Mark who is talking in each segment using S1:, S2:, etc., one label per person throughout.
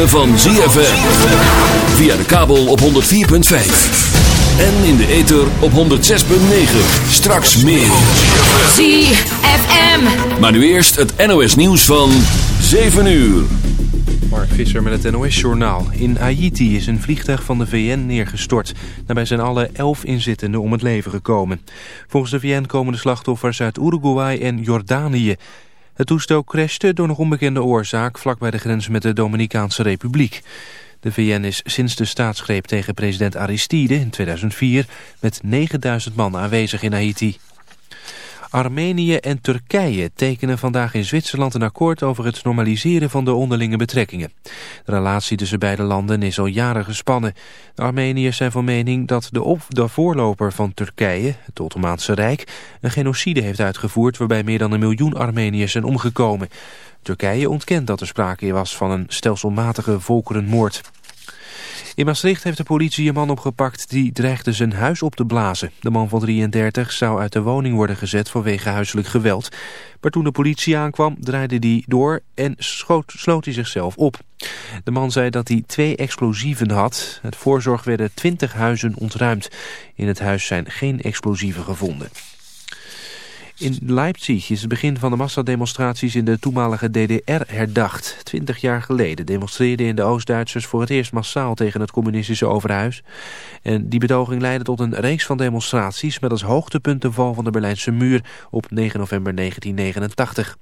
S1: ritme van ZFM. Via de kabel op 104.5. En in de ether op 106.9. Straks meer.
S2: ZFM.
S1: Maar nu eerst het NOS nieuws van 7 uur.
S3: Mark Visser met het NOS-journaal. In Haiti is een vliegtuig van de VN neergestort. Daarbij zijn alle elf inzittenden om het leven gekomen. Volgens de VN komen de slachtoffers uit Uruguay en Jordanië. Het toestel crashte door nog onbekende oorzaak... vlak bij de grens met de Dominicaanse Republiek. De VN is sinds de staatsgreep tegen president Aristide in 2004... met 9000 man aanwezig in Haiti. Armenië en Turkije tekenen vandaag in Zwitserland een akkoord over het normaliseren van de onderlinge betrekkingen. De relatie tussen beide landen is al jaren gespannen. De Armeniërs zijn van mening dat de, op, de voorloper van Turkije, het Ottomaanse Rijk, een genocide heeft uitgevoerd waarbij meer dan een miljoen Armeniërs zijn omgekomen. Turkije ontkent dat er sprake was van een stelselmatige volkerenmoord. In Maastricht heeft de politie een man opgepakt die dreigde zijn huis op te blazen. De man van 33 zou uit de woning worden gezet vanwege huiselijk geweld. Maar toen de politie aankwam draaide hij door en schoot, sloot hij zichzelf op. De man zei dat hij twee explosieven had. Het voorzorg werden 20 huizen ontruimd. In het huis zijn geen explosieven gevonden. In Leipzig is het begin van de massademonstraties in de toenmalige DDR herdacht. Twintig jaar geleden demonstreerden in de Oost-Duitsers voor het eerst massaal tegen het communistische overhuis. En die betoging leidde tot een reeks van demonstraties met als hoogtepunt de val van de Berlijnse muur op 9 november 1989.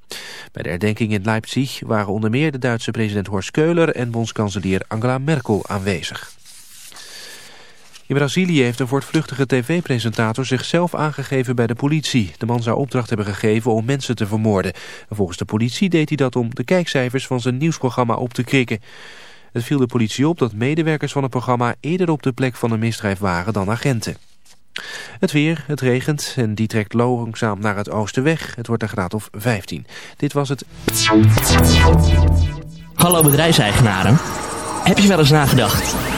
S3: Bij de herdenking in Leipzig waren onder meer de Duitse president Horst Keuler en bondskanselier Angela Merkel aanwezig. In Brazilië heeft een voortvluchtige tv-presentator zichzelf aangegeven bij de politie. De man zou opdracht hebben gegeven om mensen te vermoorden. En volgens de politie deed hij dat om de kijkcijfers van zijn nieuwsprogramma op te krikken. Het viel de politie op dat medewerkers van het programma eerder op de plek van een misdrijf waren dan agenten. Het weer, het regent en die trekt langzaam naar het oosten weg. Het wordt een graad of 15. Dit was het...
S4: Hallo bedrijfseigenaren. Heb je wel eens nagedacht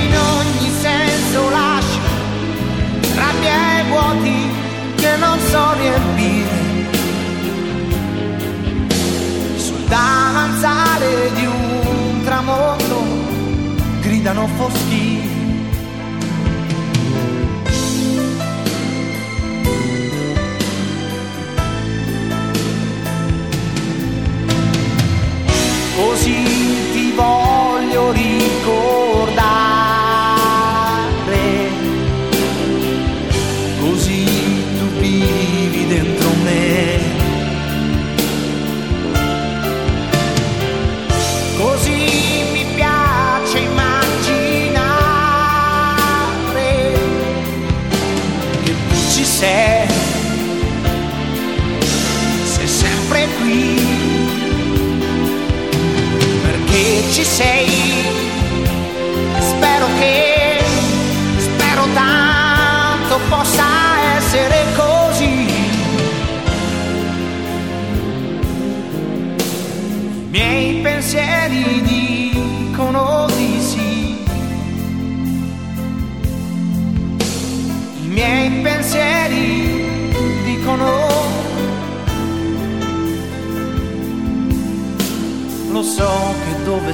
S5: adesso lascia rabbia e vuoti che non so riempire. Sul davanzale di un tramonto gridano foschi. Così ti voglio ricordare.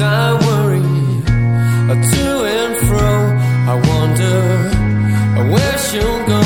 S6: I worry, to and fro. I wonder where she'll go.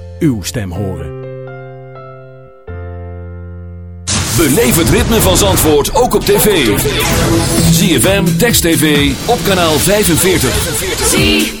S7: uw stem horen.
S1: Beleef het ritme van Zandvoort ook op tv. ZFM, Text TV, op kanaal 45.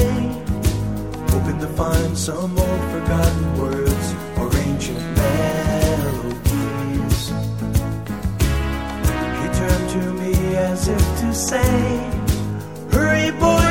S8: to find some old forgotten words or ancient melodies. He turned to me as if to say, Hurry, boy.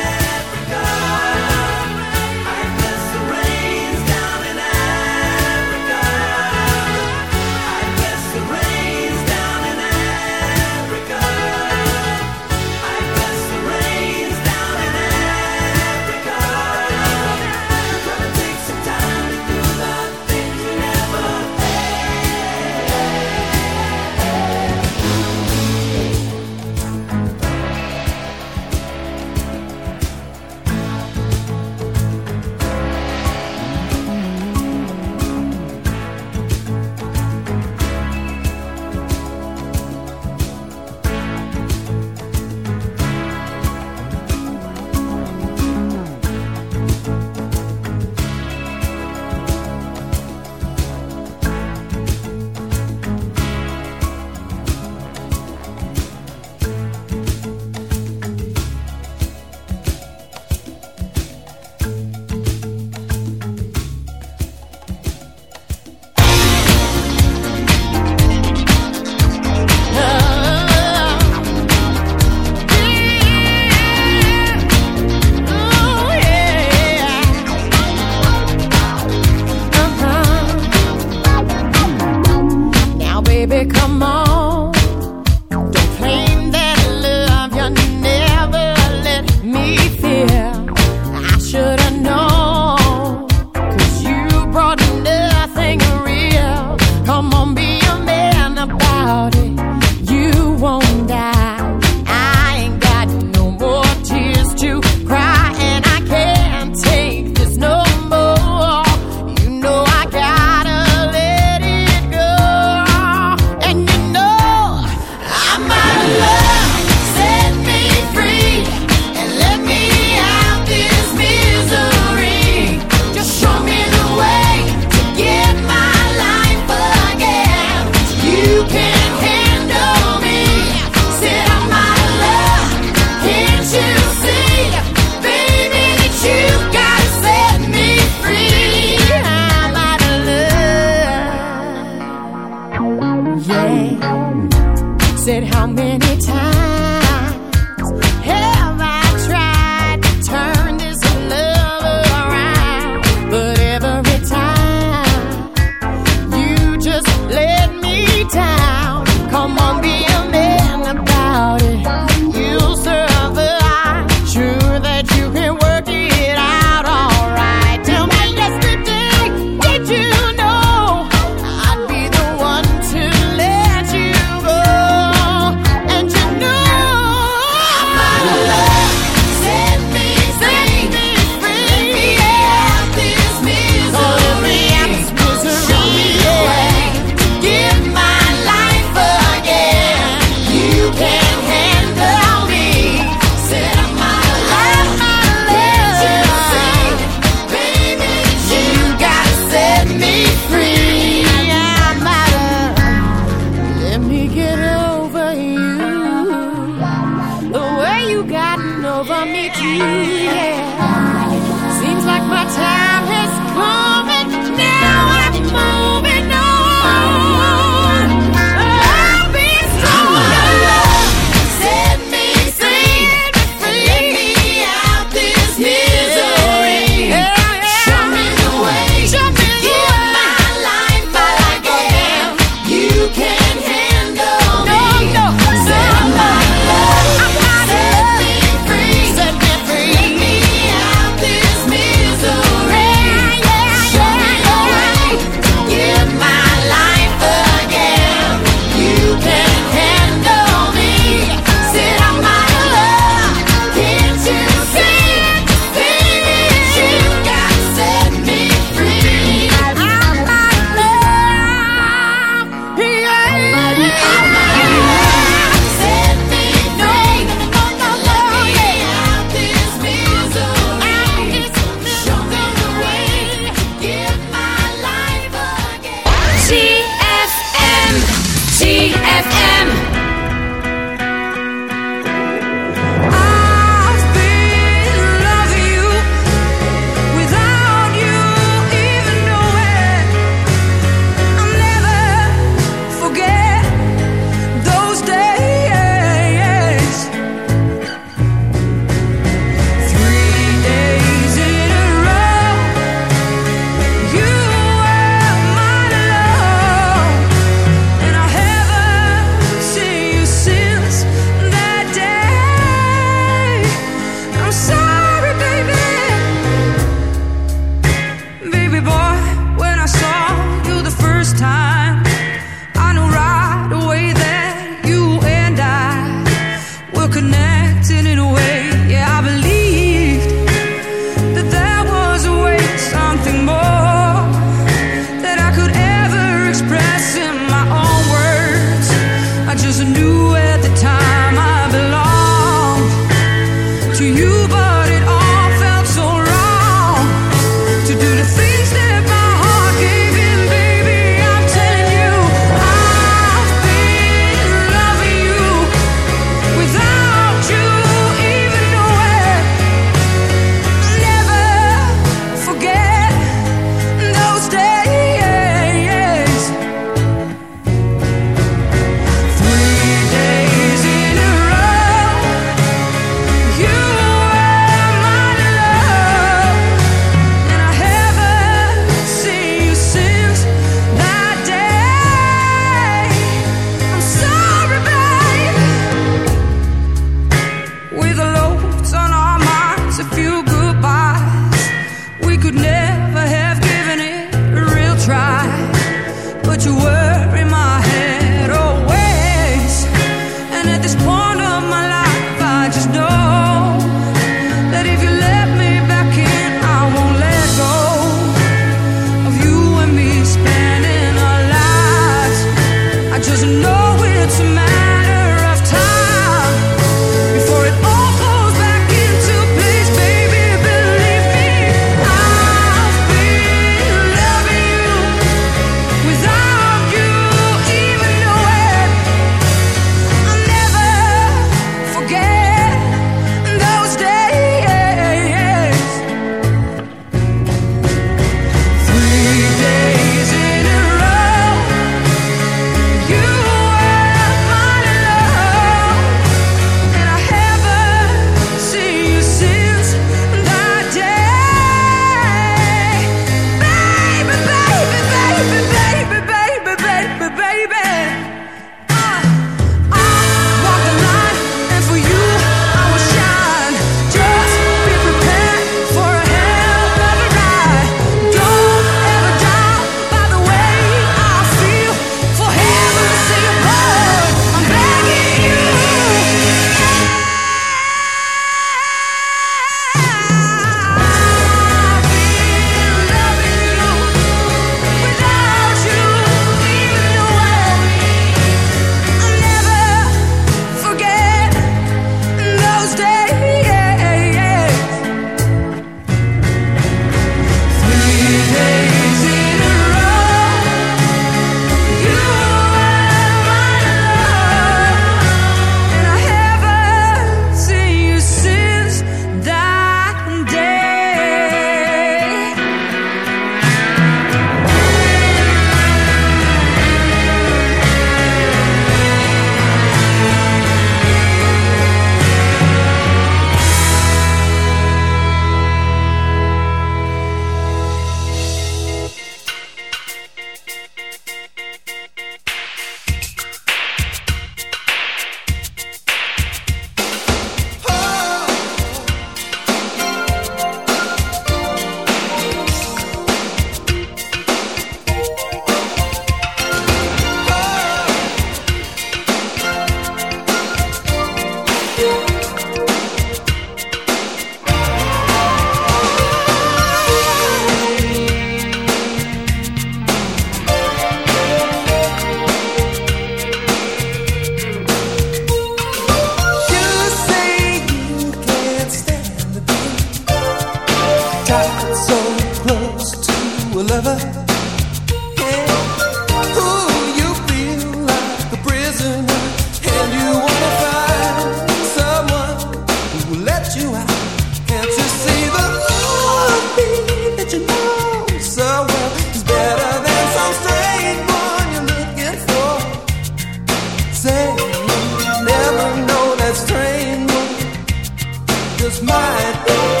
S9: just might.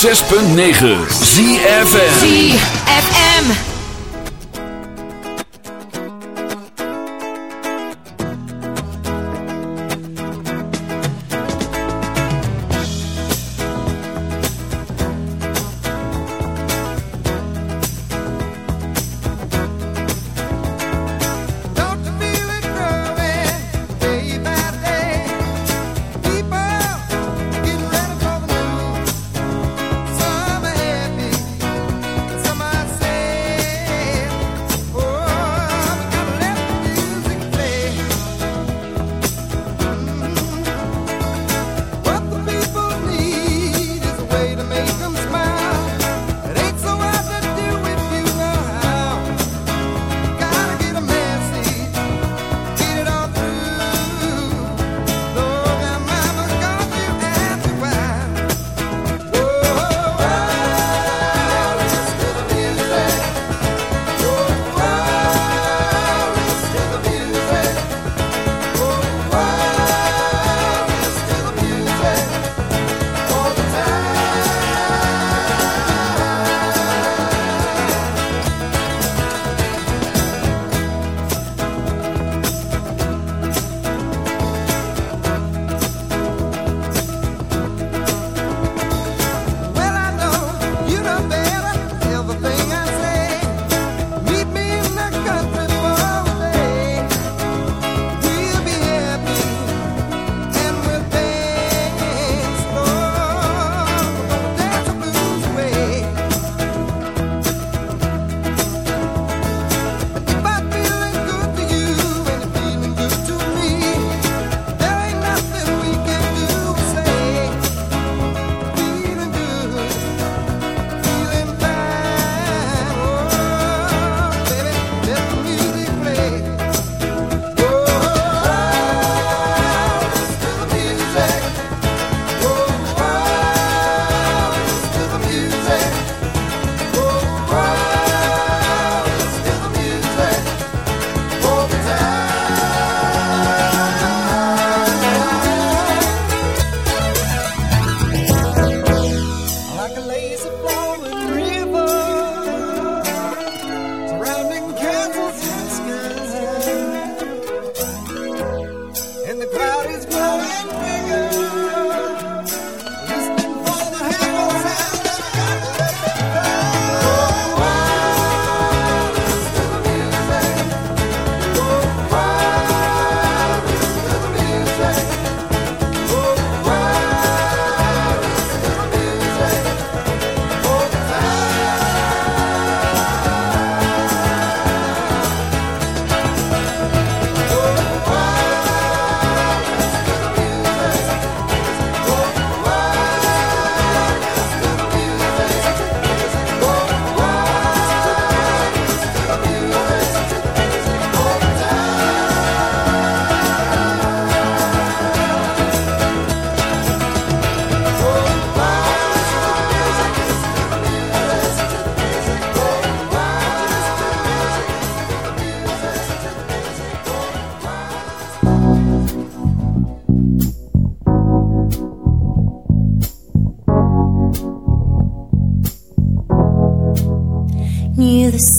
S9: 6.9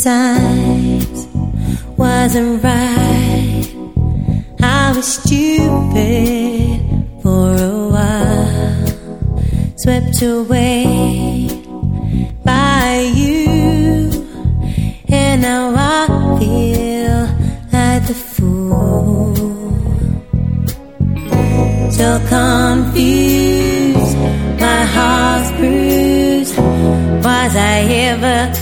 S9: times
S10: wasn't right. I was stupid for a while, swept away by you, and now I feel like the fool. So confused, my heart's bruised. Was I ever?